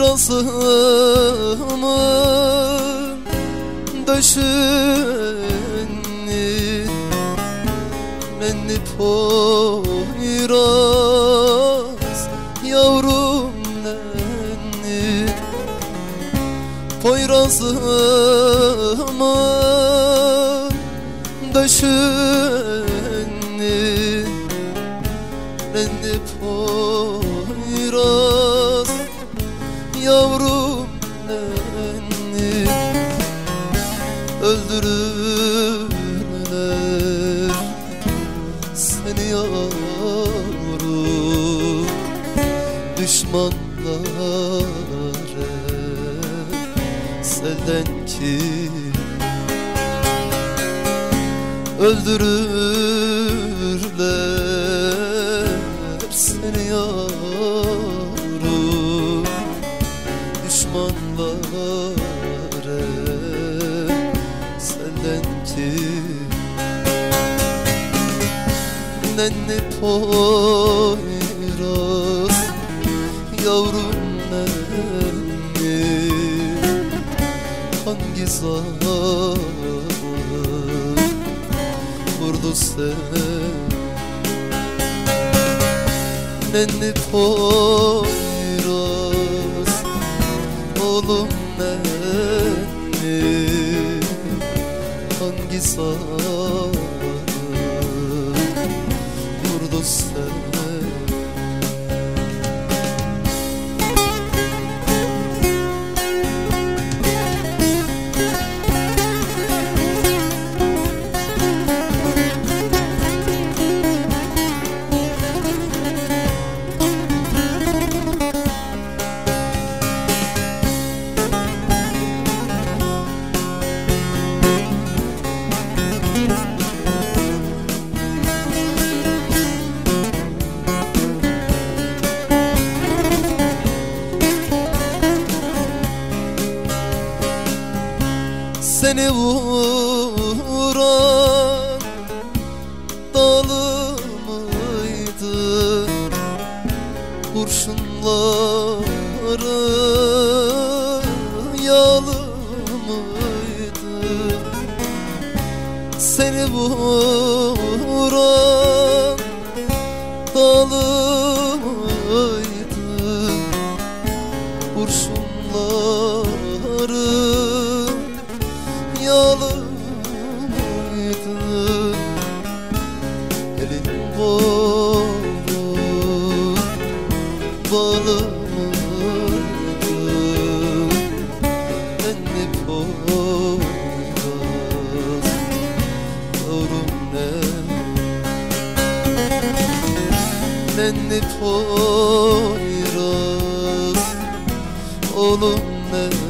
Poyrazımın döşünü Nenni Poyraz yavrum nenni Poyrazımın döşünü Nenni Poyraz nenni Öldürürler seni yavrum Düşmanlar selden ki Öldürürler? Seni yavrum Düşmanlar senden ki Nenni Poyraz yavrum nenni Hangi zaman vurdu seni? Nenni Poyraz oğlum nenni Hangi zaman Seni vuran dalı mıydı? Kurşunları yağlı mıydı? Seni vuran mıydı Elin boğdu balı mıydı Nenni poyraz yavrum ne? Nenni poyraz oğlum nenni